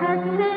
حبل